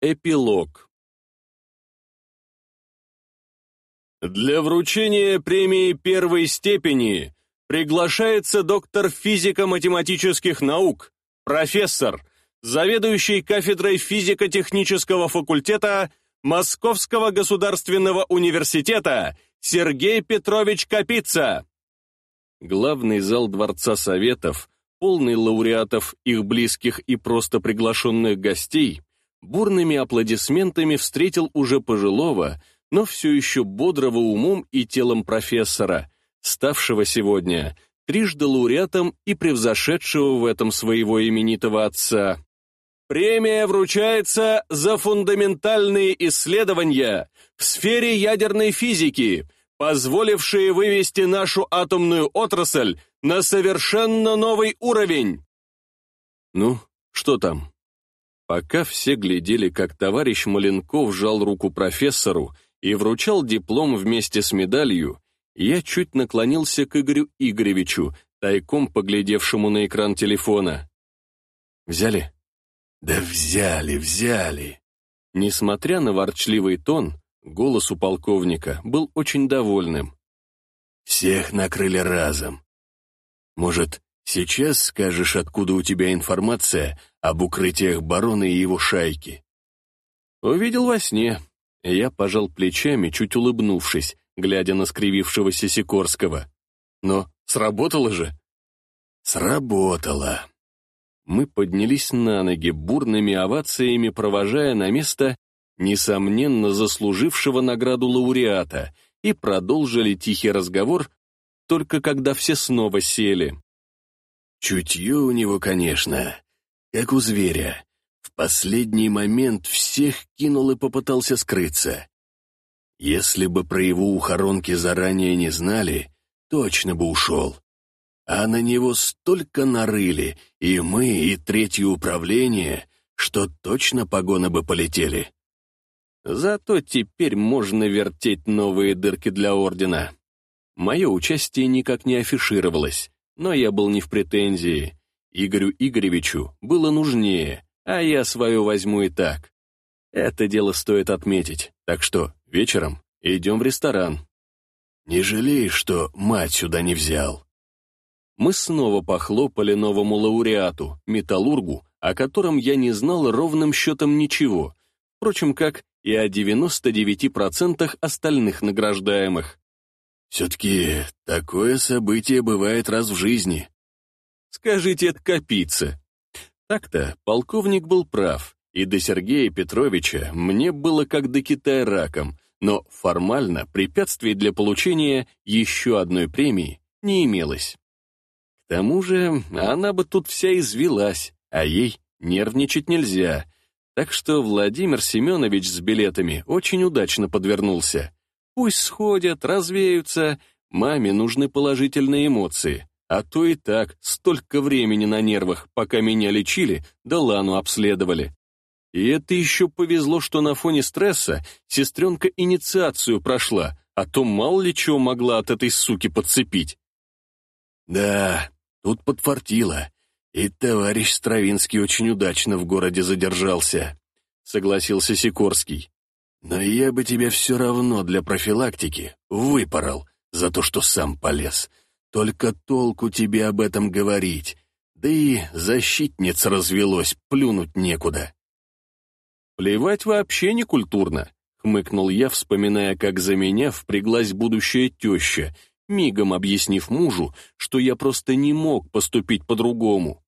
Эпилог Для вручения премии первой степени приглашается доктор физико-математических наук, профессор, заведующий кафедрой физико-технического факультета Московского государственного университета Сергей Петрович Капица. Главный зал Дворца Советов, полный лауреатов, их близких и просто приглашенных гостей, бурными аплодисментами встретил уже пожилого, но все еще бодрого умом и телом профессора, ставшего сегодня трижды лауреатом и превзошедшего в этом своего именитого отца. Премия вручается за фундаментальные исследования в сфере ядерной физики, позволившие вывести нашу атомную отрасль на совершенно новый уровень. Ну, что там? Пока все глядели, как товарищ Маленков жал руку профессору и вручал диплом вместе с медалью, я чуть наклонился к Игорю Игоревичу, тайком поглядевшему на экран телефона. «Взяли?» «Да взяли, взяли!» Несмотря на ворчливый тон, голос у полковника был очень довольным. «Всех накрыли разом. Может, сейчас скажешь, откуда у тебя информация об укрытиях барона и его шайки?» «Увидел во сне». Я пожал плечами, чуть улыбнувшись, глядя на скривившегося Сикорского. «Но сработало же?» «Сработало», мы поднялись на ноги, бурными овациями провожая на место, несомненно, заслужившего награду лауреата, и продолжили тихий разговор, только когда все снова сели. Чутье у него, конечно, как у зверя. В последний момент всех кинул и попытался скрыться. Если бы про его ухоронки заранее не знали, точно бы ушел. А на него столько нарыли, и мы, и третье управление, что точно погоны бы полетели. Зато теперь можно вертеть новые дырки для Ордена. Мое участие никак не афишировалось, но я был не в претензии. Игорю Игоревичу было нужнее, а я свое возьму и так. Это дело стоит отметить, так что вечером идем в ресторан. Не жалеешь, что мать сюда не взял? мы снова похлопали новому лауреату, металлургу, о котором я не знал ровным счетом ничего, впрочем, как и о 99% остальных награждаемых. «Все-таки такое событие бывает раз в жизни». «Скажите это копиться». Так-то полковник был прав, и до Сергея Петровича мне было как до Китая раком, но формально препятствий для получения еще одной премии не имелось. К тому же она бы тут вся извелась, а ей нервничать нельзя. Так что Владимир Семенович с билетами очень удачно подвернулся. Пусть сходят, развеются, маме нужны положительные эмоции. А то и так столько времени на нервах, пока меня лечили, да Лану обследовали. И это еще повезло, что на фоне стресса сестренка инициацию прошла, а то мало ли чего могла от этой суки подцепить. «Да, Тут подфартило, и товарищ Стравинский очень удачно в городе задержался», — согласился Сикорский. «Но я бы тебя все равно для профилактики выпорол за то, что сам полез. Только толку тебе об этом говорить. Да и защитниц развелось, плюнуть некуда». «Плевать вообще не культурно», — хмыкнул я, вспоминая, как за меня впряглась будущая теща — мигом объяснив мужу, что я просто не мог поступить по-другому.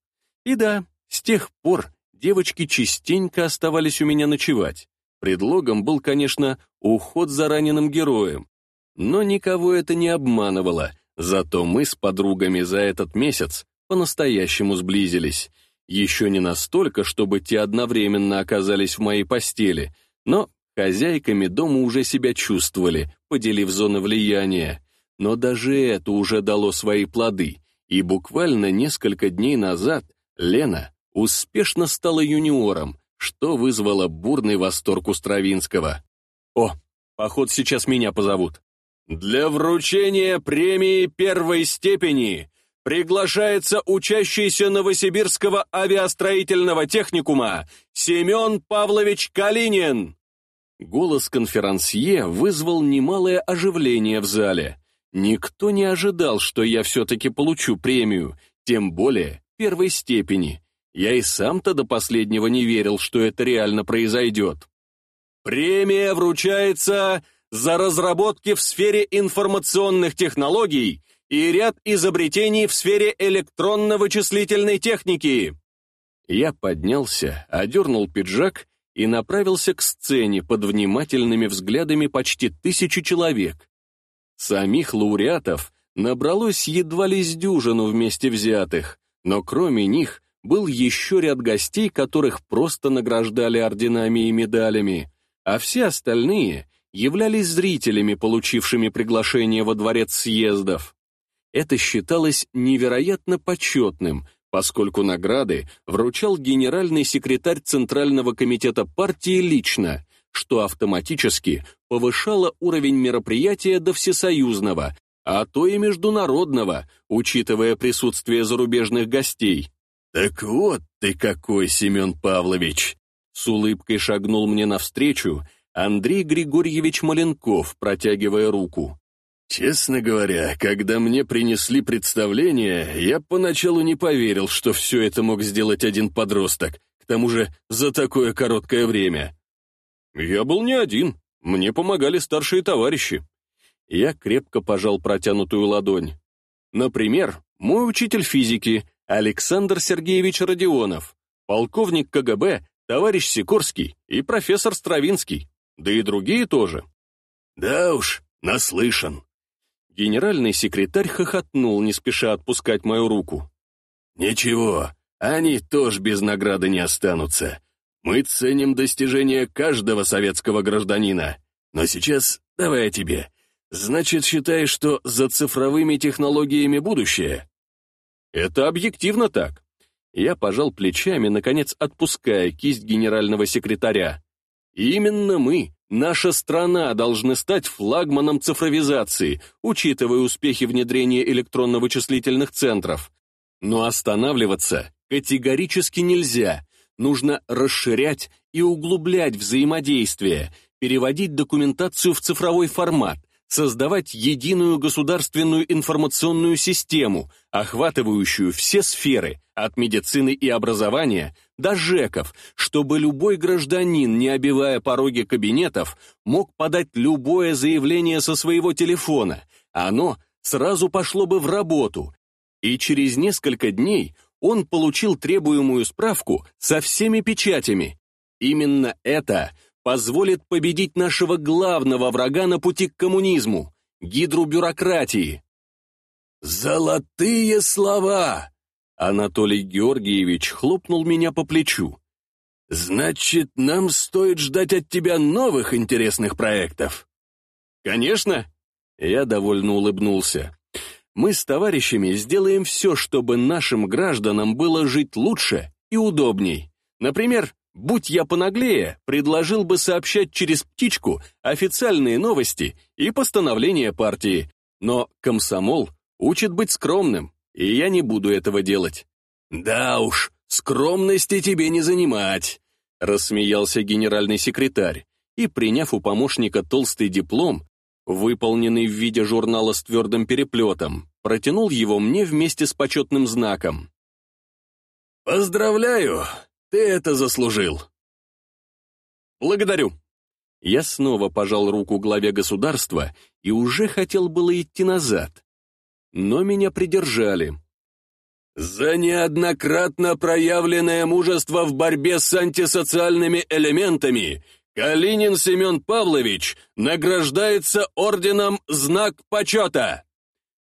И да, с тех пор девочки частенько оставались у меня ночевать. Предлогом был, конечно, уход за раненым героем. Но никого это не обманывало, зато мы с подругами за этот месяц по-настоящему сблизились. Еще не настолько, чтобы те одновременно оказались в моей постели, но хозяйками дома уже себя чувствовали, поделив зоны влияния. Но даже это уже дало свои плоды, и буквально несколько дней назад Лена успешно стала юниором, что вызвало бурный восторг у Стравинского. «О, поход сейчас меня позовут». «Для вручения премии первой степени приглашается учащийся Новосибирского авиастроительного техникума Семен Павлович Калинин!» Голос конферансье вызвал немалое оживление в зале. Никто не ожидал, что я все-таки получу премию, тем более первой степени. Я и сам-то до последнего не верил, что это реально произойдет. Премия вручается за разработки в сфере информационных технологий и ряд изобретений в сфере электронно-вычислительной техники. Я поднялся, одернул пиджак и направился к сцене под внимательными взглядами почти тысячи человек. Самих лауреатов набралось едва ли с дюжину вместе взятых, но кроме них был еще ряд гостей, которых просто награждали орденами и медалями, а все остальные являлись зрителями, получившими приглашение во дворец съездов. Это считалось невероятно почетным, поскольку награды вручал генеральный секретарь Центрального комитета партии лично, что автоматически повышало уровень мероприятия до всесоюзного, а то и международного, учитывая присутствие зарубежных гостей. «Так вот ты какой, Семен Павлович!» С улыбкой шагнул мне навстречу Андрей Григорьевич Маленков, протягивая руку. «Честно говоря, когда мне принесли представление, я поначалу не поверил, что все это мог сделать один подросток, к тому же за такое короткое время. Я был не один, мне помогали старшие товарищи. Я крепко пожал протянутую ладонь. Например, мой учитель физики Александр Сергеевич Родионов, полковник КГБ товарищ Сикорский и профессор Стравинский, да и другие тоже. Да уж, наслышан. Генеральный секретарь хохотнул, не спеша отпускать мою руку. Ничего, они тоже без награды не останутся. Мы ценим достижения каждого советского гражданина. Но сейчас давай о тебе. Значит, считаешь, что за цифровыми технологиями будущее? Это объективно так. Я пожал плечами, наконец отпуская кисть генерального секретаря. Именно мы, наша страна, должны стать флагманом цифровизации, учитывая успехи внедрения электронно-вычислительных центров. Но останавливаться категорически нельзя нужно расширять и углублять взаимодействие, переводить документацию в цифровой формат, создавать единую государственную информационную систему, охватывающую все сферы, от медицины и образования до ЖЭКов, чтобы любой гражданин, не обивая пороги кабинетов, мог подать любое заявление со своего телефона. Оно сразу пошло бы в работу, и через несколько дней он получил требуемую справку со всеми печатями. Именно это позволит победить нашего главного врага на пути к коммунизму – гидру бюрократии. «Золотые слова!» Анатолий Георгиевич хлопнул меня по плечу. «Значит, нам стоит ждать от тебя новых интересных проектов?» «Конечно!» Я довольно улыбнулся мы с товарищами сделаем все, чтобы нашим гражданам было жить лучше и удобней. Например, будь я понаглее, предложил бы сообщать через птичку официальные новости и постановления партии. Но комсомол учит быть скромным, и я не буду этого делать. «Да уж, скромности тебе не занимать», — рассмеялся генеральный секретарь, и, приняв у помощника толстый диплом, выполненный в виде журнала с твердым переплетом, протянул его мне вместе с почетным знаком. «Поздравляю, ты это заслужил!» «Благодарю!» Я снова пожал руку главе государства и уже хотел было идти назад, но меня придержали. «За неоднократно проявленное мужество в борьбе с антисоциальными элементами Калинин Семен Павлович награждается орденом «Знак почета».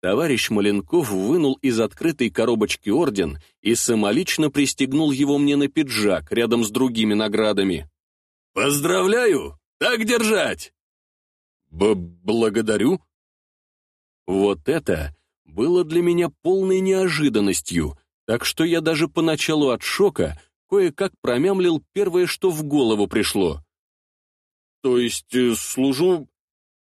Товарищ Маленков вынул из открытой коробочки орден и самолично пристегнул его мне на пиджак рядом с другими наградами. «Поздравляю! Так держать!» Б «Благодарю!» Вот это было для меня полной неожиданностью, так что я даже поначалу от шока кое-как промямлил первое, что в голову пришло. То есть э, служу...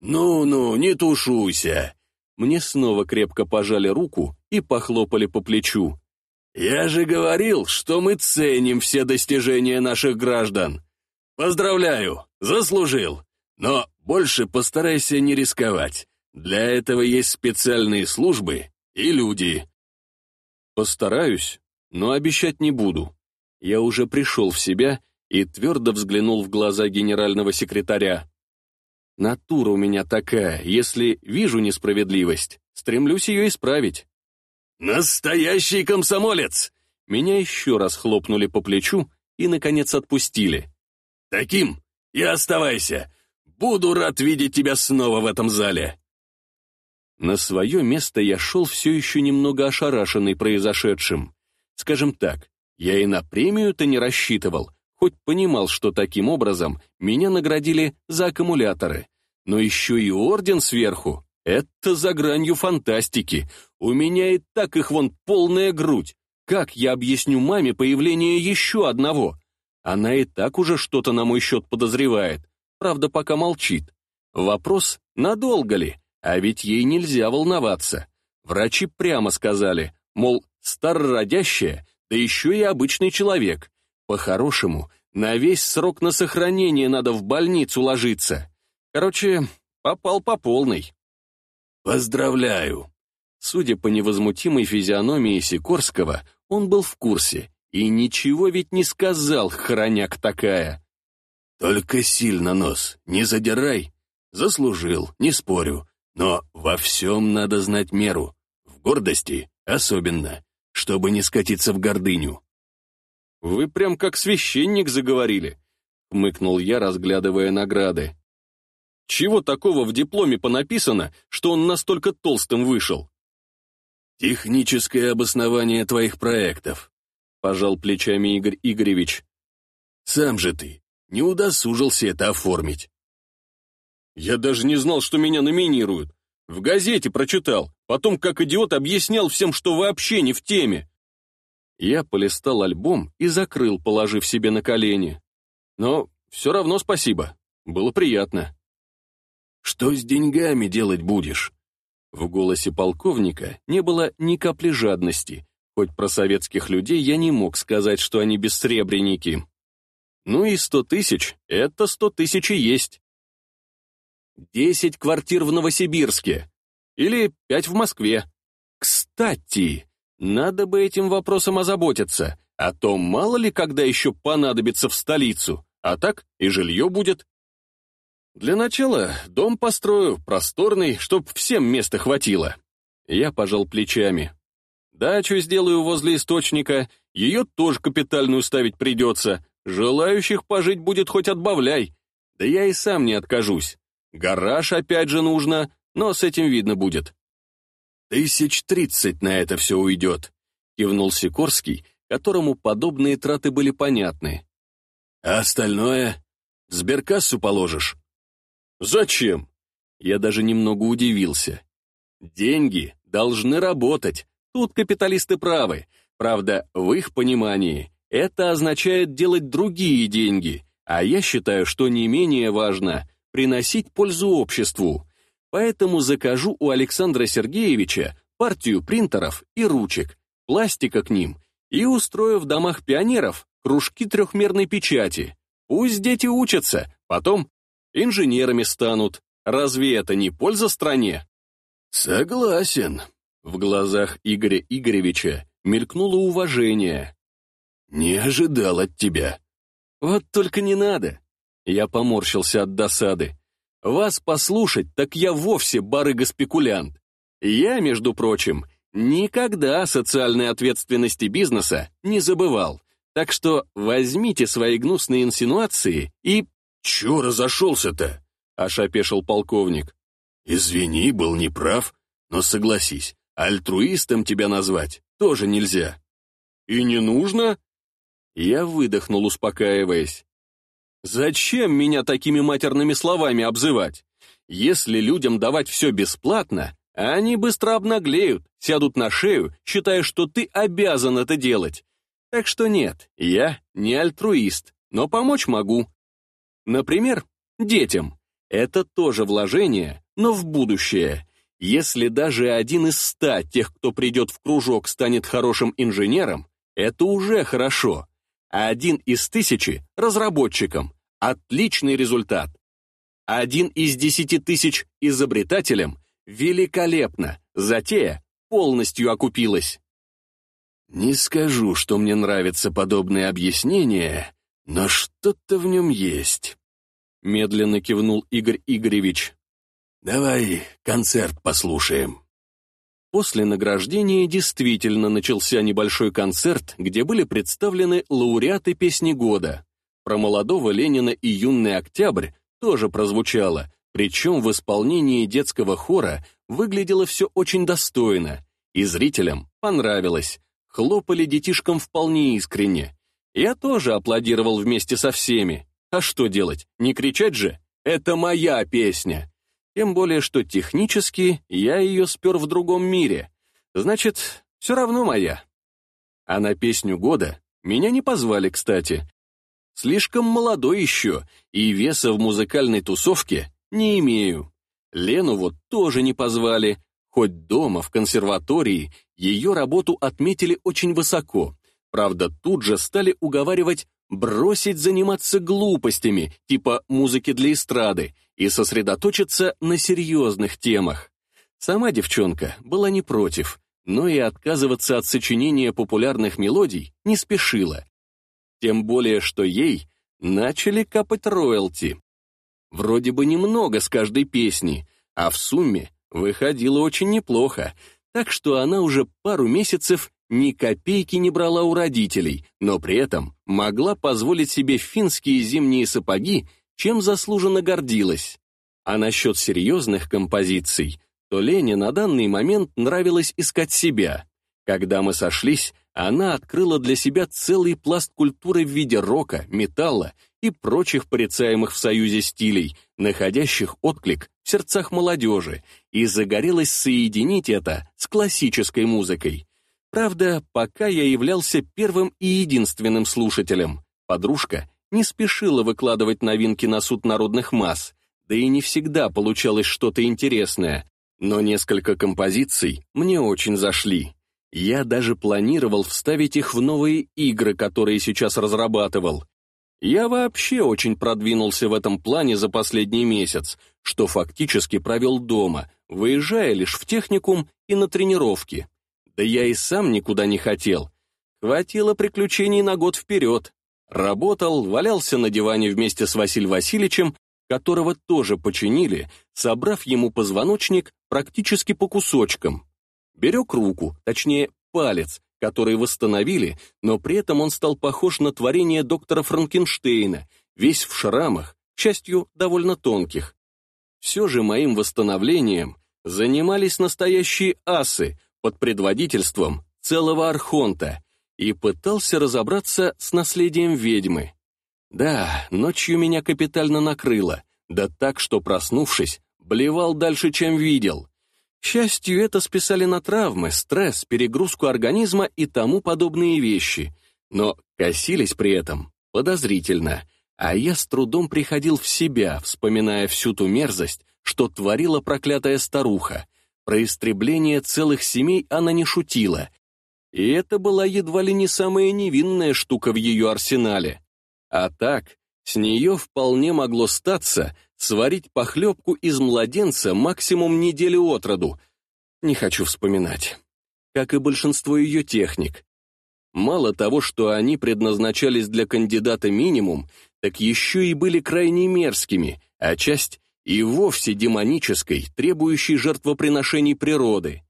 Ну-ну, не тушуйся. мне снова крепко пожали руку и похлопали по плечу. «Я же говорил, что мы ценим все достижения наших граждан. Поздравляю, заслужил. Но больше постарайся не рисковать. Для этого есть специальные службы и люди». «Постараюсь, но обещать не буду. Я уже пришел в себя и твердо взглянул в глаза генерального секретаря. Натура у меня такая, если вижу несправедливость, стремлюсь ее исправить. «Настоящий комсомолец!» Меня еще раз хлопнули по плечу и, наконец, отпустили. «Таким и оставайся. Буду рад видеть тебя снова в этом зале». На свое место я шел все еще немного ошарашенный произошедшим. Скажем так, я и на премию-то не рассчитывал, хоть понимал, что таким образом меня наградили за аккумуляторы. Но еще и орден сверху. Это за гранью фантастики. У меня и так их вон полная грудь. Как я объясню маме появление еще одного? Она и так уже что-то на мой счет подозревает. Правда, пока молчит. Вопрос, надолго ли? А ведь ей нельзя волноваться. Врачи прямо сказали, мол, старородящая, да еще и обычный человек. По-хорошему, на весь срок на сохранение надо в больницу ложиться. Короче, попал по полной. «Поздравляю!» Судя по невозмутимой физиономии Сикорского, он был в курсе и ничего ведь не сказал, хороняк такая. «Только сильно нос, не задирай. Заслужил, не спорю, но во всем надо знать меру. В гордости особенно, чтобы не скатиться в гордыню. «Вы прям как священник заговорили», — хмыкнул я, разглядывая награды. «Чего такого в дипломе понаписано, что он настолько толстым вышел?» «Техническое обоснование твоих проектов», — пожал плечами Игорь Игоревич. «Сам же ты не удосужился это оформить». «Я даже не знал, что меня номинируют. В газете прочитал, потом как идиот объяснял всем, что вообще не в теме. Я полистал альбом и закрыл, положив себе на колени. Но все равно спасибо. Было приятно. «Что с деньгами делать будешь?» В голосе полковника не было ни капли жадности, хоть про советских людей я не мог сказать, что они бессребреники. Ну и сто тысяч — это сто тысяч и есть. Десять квартир в Новосибирске. Или пять в Москве. Кстати, надо бы этим вопросом озаботиться, а то мало ли когда еще понадобится в столицу, а так и жилье будет. Для начала дом построю, просторный, чтоб всем места хватило. Я пожал плечами. Дачу сделаю возле источника, ее тоже капитальную ставить придется. Желающих пожить будет хоть отбавляй. Да я и сам не откажусь. Гараж опять же нужно, но с этим видно будет. «Тысяч тридцать на это все уйдет», — кивнул Сикорский, которому подобные траты были понятны. «А остальное? В сберкассу положишь?» «Зачем?» Я даже немного удивился. «Деньги должны работать. Тут капиталисты правы. Правда, в их понимании это означает делать другие деньги, а я считаю, что не менее важно приносить пользу обществу. Поэтому закажу у Александра Сергеевича партию принтеров и ручек, пластика к ним, и устрою в домах пионеров кружки трехмерной печати. Пусть дети учатся, потом инженерами станут. Разве это не польза стране? Согласен. В глазах Игоря Игоревича мелькнуло уважение. Не ожидал от тебя. Вот только не надо. Я поморщился от досады. Вас послушать, так я вовсе барыга-спекулянт. Я, между прочим, никогда о социальной ответственности бизнеса не забывал. Так что возьмите свои гнусные инсинуации и... «Чё разошелся-то?» — аж опешил полковник. «Извини, был неправ, но согласись, альтруистом тебя назвать тоже нельзя». «И не нужно?» Я выдохнул, успокаиваясь. Зачем меня такими матерными словами обзывать? Если людям давать все бесплатно, они быстро обнаглеют, сядут на шею, считая, что ты обязан это делать. Так что нет, я не альтруист, но помочь могу. Например, детям. Это тоже вложение, но в будущее. Если даже один из ста тех, кто придет в кружок, станет хорошим инженером, это уже хорошо. А один из тысячи — разработчиком. Отличный результат. Один из десяти тысяч изобретателем — великолепно. Затея полностью окупилась. Не скажу, что мне нравится подобное объяснение, но что-то в нем есть. Медленно кивнул Игорь Игоревич. Давай концерт послушаем. После награждения действительно начался небольшой концерт, где были представлены лауреаты песни года. Про молодого Ленина и юный октябрь тоже прозвучало, причем в исполнении детского хора выглядело все очень достойно, и зрителям понравилось. Хлопали детишкам вполне искренне. Я тоже аплодировал вместе со всеми. А что делать, не кричать же? Это моя песня. Тем более, что технически я ее спер в другом мире. Значит, все равно моя. А на песню года меня не позвали, кстати. Слишком молодой еще, и веса в музыкальной тусовке не имею. Лену вот тоже не позвали, хоть дома, в консерватории, ее работу отметили очень высоко. Правда, тут же стали уговаривать бросить заниматься глупостями, типа музыки для эстрады, и сосредоточиться на серьезных темах. Сама девчонка была не против, но и отказываться от сочинения популярных мелодий не спешила. Тем более, что ей начали капать роялти. Вроде бы немного с каждой песни, а в сумме выходило очень неплохо, так что она уже пару месяцев ни копейки не брала у родителей, но при этом могла позволить себе финские зимние сапоги, чем заслуженно гордилась. А насчет серьезных композиций, то Лене на данный момент нравилось искать себя. Когда мы сошлись, она открыла для себя целый пласт культуры в виде рока, металла и прочих порицаемых в Союзе стилей, находящих отклик в сердцах молодежи, и загорелась соединить это с классической музыкой. Правда, пока я являлся первым и единственным слушателем. Подружка не спешила выкладывать новинки на суд народных масс, да и не всегда получалось что-то интересное, но несколько композиций мне очень зашли. Я даже планировал вставить их в новые игры, которые сейчас разрабатывал. Я вообще очень продвинулся в этом плане за последний месяц, что фактически провел дома, выезжая лишь в техникум и на тренировки. Да я и сам никуда не хотел. Хватило приключений на год вперед. Работал, валялся на диване вместе с Василием Васильевичем, которого тоже починили, собрав ему позвоночник практически по кусочкам. Берег руку, точнее, палец, который восстановили, но при этом он стал похож на творение доктора Франкенштейна, весь в шрамах, к счастью, довольно тонких. Все же моим восстановлением занимались настоящие асы под предводительством целого архонта и пытался разобраться с наследием ведьмы. Да, ночью меня капитально накрыло, да так, что, проснувшись, блевал дальше, чем видел. К счастью, это списали на травмы, стресс, перегрузку организма и тому подобные вещи, но косились при этом подозрительно, а я с трудом приходил в себя, вспоминая всю ту мерзость, что творила проклятая старуха. Про истребление целых семей она не шутила, и это была едва ли не самая невинная штука в ее арсенале. А так, с нее вполне могло статься сварить похлебку из младенца максимум неделю от роду. Не хочу вспоминать. Как и большинство ее техник. Мало того, что они предназначались для кандидата минимум, так еще и были крайне мерзкими, а часть и вовсе демонической, требующей жертвоприношений природы.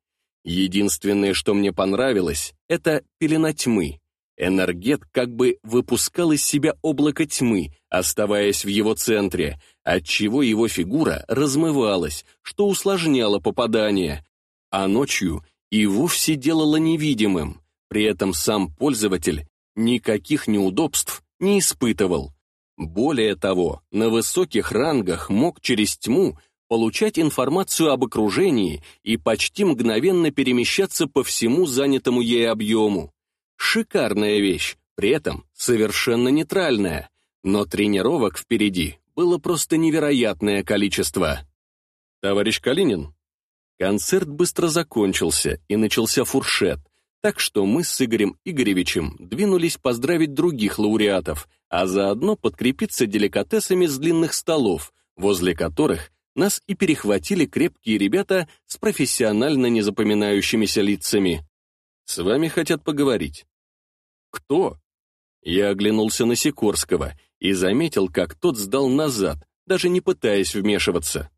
Единственное, что мне понравилось, это пелена тьмы. Энергет как бы выпускал из себя облако тьмы, оставаясь в его центре, отчего его фигура размывалась, что усложняло попадание, а ночью и вовсе делало невидимым. При этом сам пользователь никаких неудобств не испытывал. Более того, на высоких рангах мог через тьму получать информацию об окружении и почти мгновенно перемещаться по всему занятому ей объему. Шикарная вещь, при этом совершенно нейтральная, но тренировок впереди было просто невероятное количество. «Товарищ Калинин?» Концерт быстро закончился, и начался фуршет, так что мы с Игорем Игоревичем двинулись поздравить других лауреатов, а заодно подкрепиться деликатесами с длинных столов, возле которых нас и перехватили крепкие ребята с профессионально незапоминающимися лицами. «С вами хотят поговорить». «Кто?» Я оглянулся на Сикорского и заметил, как тот сдал назад, даже не пытаясь вмешиваться.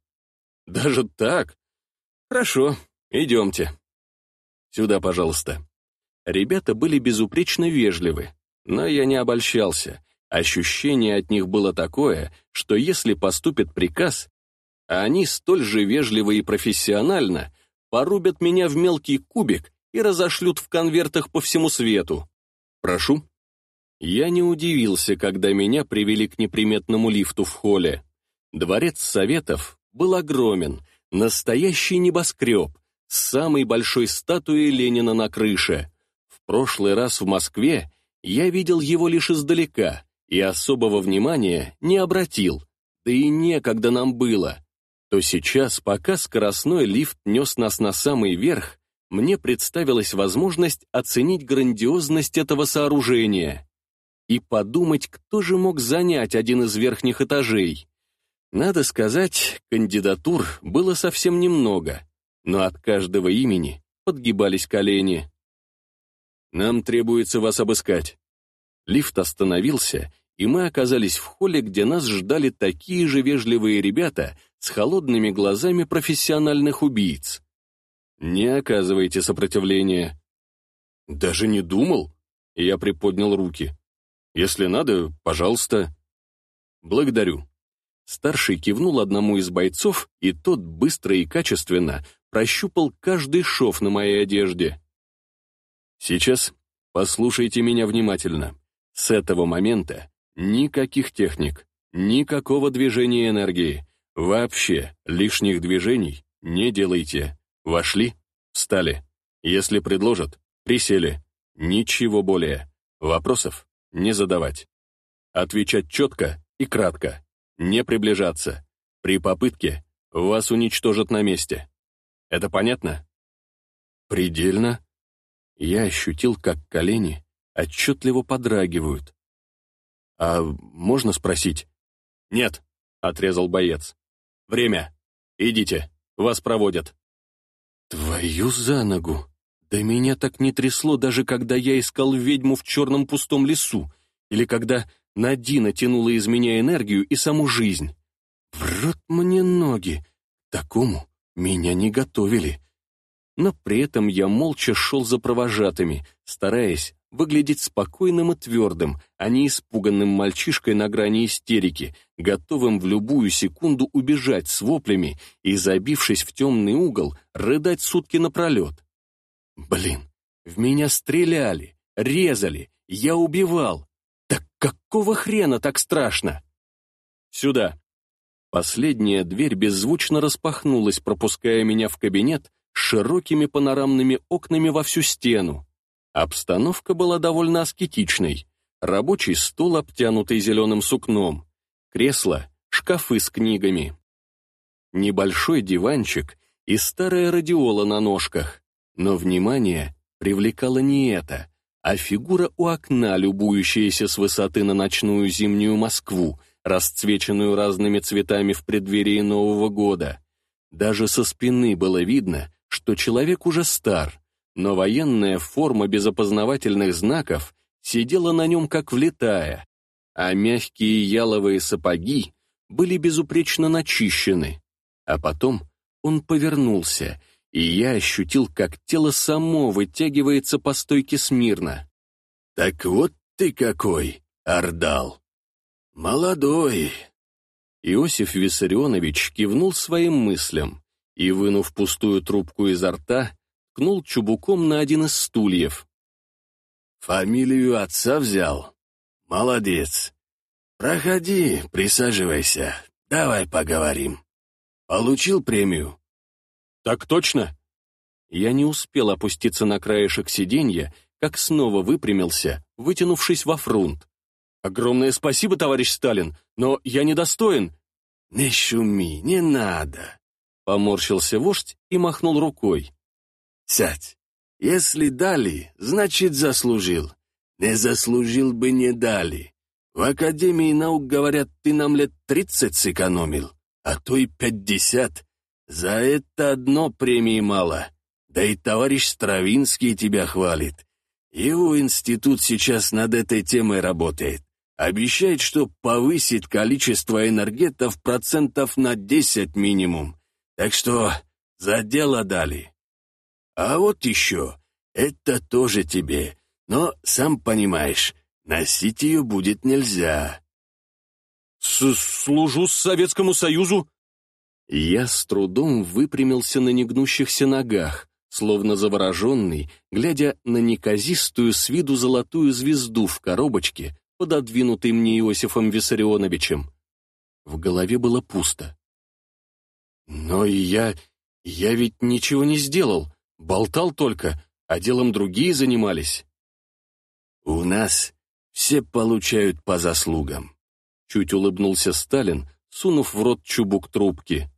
«Даже так? Хорошо, идемте. Сюда, пожалуйста». Ребята были безупречно вежливы, но я не обольщался. Ощущение от них было такое, что если поступит приказ, они столь же вежливо и профессионально порубят меня в мелкий кубик и разошлют в конвертах по всему свету. Прошу. Я не удивился, когда меня привели к неприметному лифту в холле. Дворец Советов был огромен, настоящий небоскреб, с самой большой статуей Ленина на крыше. В прошлый раз в Москве я видел его лишь издалека и особого внимания не обратил, да и некогда нам было. То сейчас, пока скоростной лифт нес нас на самый верх, мне представилась возможность оценить грандиозность этого сооружения и подумать, кто же мог занять один из верхних этажей. Надо сказать, кандидатур было совсем немного, но от каждого имени подгибались колени. «Нам требуется вас обыскать». Лифт остановился, и мы оказались в холле, где нас ждали такие же вежливые ребята с холодными глазами профессиональных убийц. Не оказывайте сопротивления. Даже не думал. Я приподнял руки. Если надо, пожалуйста. Благодарю. Старший кивнул одному из бойцов, и тот быстро и качественно прощупал каждый шов на моей одежде. Сейчас послушайте меня внимательно. С этого момента никаких техник, никакого движения энергии. Вообще лишних движений не делайте. Вошли, встали. Если предложат, присели. Ничего более. Вопросов не задавать. Отвечать четко и кратко. Не приближаться. При попытке вас уничтожат на месте. Это понятно? Предельно. Я ощутил, как колени отчетливо подрагивают. «А можно спросить?» «Нет», — отрезал боец. «Время. Идите, вас проводят». Твою за ногу! Да меня так не трясло, даже когда я искал ведьму в черном пустом лесу, или когда Надина тянула из меня энергию и саму жизнь. В рот мне ноги! такому меня не готовили. Но при этом я молча шел за провожатыми, стараясь выглядеть спокойным и твердым, а не испуганным мальчишкой на грани истерики, готовым в любую секунду убежать с воплями и, забившись в темный угол, рыдать сутки напролет. Блин, в меня стреляли, резали, я убивал. Так какого хрена так страшно? Сюда. Последняя дверь беззвучно распахнулась, пропуская меня в кабинет с широкими панорамными окнами во всю стену. Обстановка была довольно аскетичной. Рабочий стол, обтянутый зеленым сукном, кресло, шкафы с книгами. Небольшой диванчик и старая радиола на ножках. Но внимание привлекало не это, а фигура у окна, любующаяся с высоты на ночную зимнюю Москву, расцвеченную разными цветами в преддверии Нового года. Даже со спины было видно, что человек уже стар, но военная форма без опознавательных знаков сидела на нем как влетая, а мягкие яловые сапоги были безупречно начищены. А потом он повернулся, и я ощутил, как тело само вытягивается по стойке смирно. «Так вот ты какой, Ордал! Молодой!» Иосиф Виссарионович кивнул своим мыслям и, вынув пустую трубку изо рта, ткнул чубуком на один из стульев. «Фамилию отца взял? Молодец. Проходи, присаживайся, давай поговорим. Получил премию?» «Так точно?» Я не успел опуститься на краешек сиденья, как снова выпрямился, вытянувшись во фрунт. «Огромное спасибо, товарищ Сталин, но я недостоин». «Не шуми, не надо. Поморщился вождь и махнул рукой. «Сядь. Если дали, значит заслужил. Не заслужил бы не дали. В Академии наук говорят, ты нам лет тридцать сэкономил, а то и пятьдесят. За это одно премии мало. Да и товарищ Стравинский тебя хвалит. Его институт сейчас над этой темой работает. Обещает, что повысит количество энергетов процентов на 10 минимум. Так что за дело дали. А вот еще, это тоже тебе, но, сам понимаешь, носить ее будет нельзя. С «Служу Советскому Союзу!» Я с трудом выпрямился на негнущихся ногах, словно завороженный, глядя на неказистую с виду золотую звезду в коробочке, пододвинутой мне Иосифом Виссарионовичем. В голове было пусто. Но я... я ведь ничего не сделал, болтал только, а делом другие занимались. «У нас все получают по заслугам», — чуть улыбнулся Сталин, сунув в рот чубук трубки.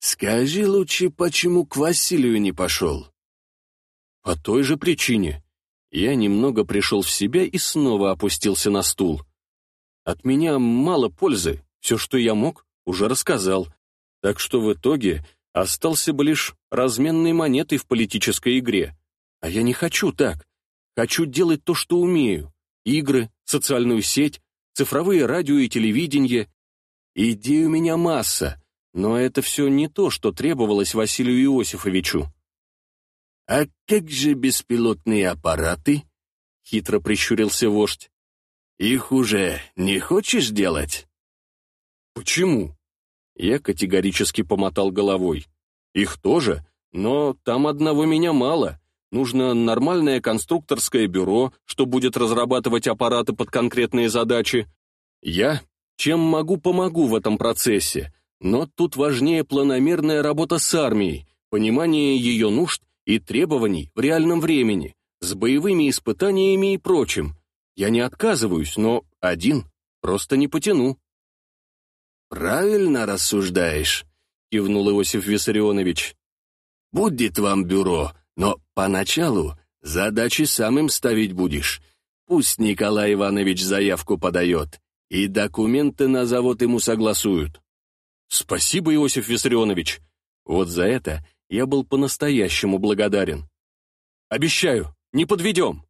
«Скажи лучше, почему к Василию не пошел?» «По той же причине». Я немного пришел в себя и снова опустился на стул. От меня мало пользы, все, что я мог, уже рассказал. Так что в итоге остался бы лишь разменной монетой в политической игре. А я не хочу так. Хочу делать то, что умею. Игры, социальную сеть, цифровые радио и телевидение. Идей у меня масса, но это все не то, что требовалось Василию Иосифовичу. «А как же беспилотные аппараты?» — хитро прищурился вождь. «Их уже не хочешь делать?» «Почему?» Я категорически помотал головой. «Их тоже, но там одного меня мало. Нужно нормальное конструкторское бюро, что будет разрабатывать аппараты под конкретные задачи. Я, чем могу, помогу в этом процессе, но тут важнее планомерная работа с армией, понимание ее нужд и требований в реальном времени, с боевыми испытаниями и прочим. Я не отказываюсь, но один просто не потяну. «Правильно рассуждаешь», — кивнул Иосиф Виссарионович. «Будет вам бюро, но поначалу задачи самым ставить будешь. Пусть Николай Иванович заявку подает, и документы на завод ему согласуют. «Спасибо, Иосиф Виссарионович. Вот за это я был по-настоящему благодарен. Обещаю, не подведем».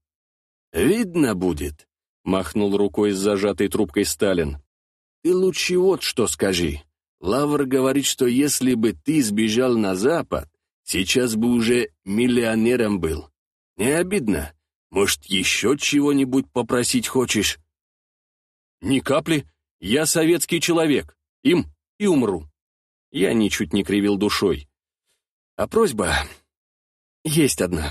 «Видно будет», — махнул рукой с зажатой трубкой Сталин. «Ты лучше вот что скажи. Лавр говорит, что если бы ты сбежал на Запад, сейчас бы уже миллионером был. Не обидно? Может, еще чего-нибудь попросить хочешь?» «Ни капли. Я советский человек. Им и умру. Я ничуть не кривил душой. А просьба есть одна.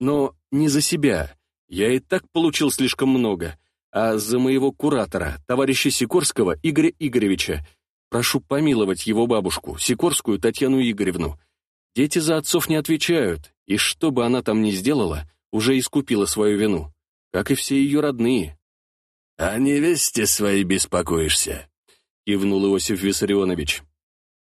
Но не за себя. Я и так получил слишком много. А за моего куратора, товарища Сикорского Игоря Игоревича. Прошу помиловать его бабушку, Сикорскую Татьяну Игоревну. Дети за отцов не отвечают, и что бы она там ни сделала, уже искупила свою вину, как и все ее родные. «О невесте своей беспокоишься?» — кивнул Иосиф Виссарионович.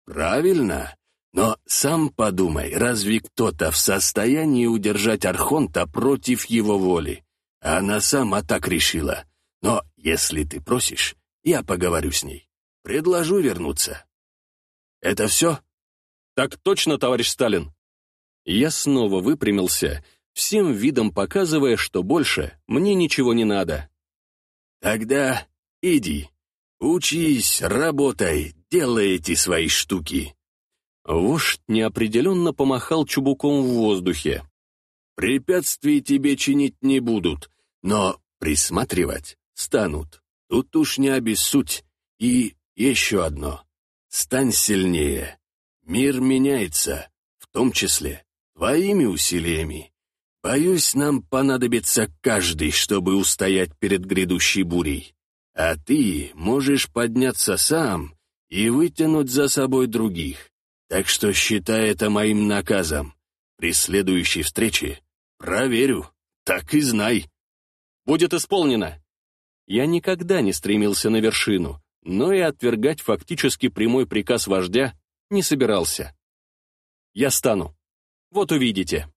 «Правильно. Но сам подумай, разве кто-то в состоянии удержать Архонта против его воли? Она сама так решила. Но если ты просишь, я поговорю с ней. Предложу вернуться». «Это все?» «Так точно, товарищ Сталин». Я снова выпрямился, всем видом показывая, что больше мне ничего не надо. «Тогда иди», «Учись, работай, делай эти свои штуки». Вождь неопределенно помахал чубуком в воздухе. «Препятствий тебе чинить не будут, но присматривать станут. Тут уж не обессудь. И еще одно. Стань сильнее. Мир меняется, в том числе твоими усилиями. Боюсь, нам понадобится каждый, чтобы устоять перед грядущей бурей. А ты можешь подняться сам и вытянуть за собой других. Так что считай это моим наказом. При следующей встрече проверю, так и знай. Будет исполнено. Я никогда не стремился на вершину, но и отвергать фактически прямой приказ вождя не собирался. «Я стану. Вот увидите».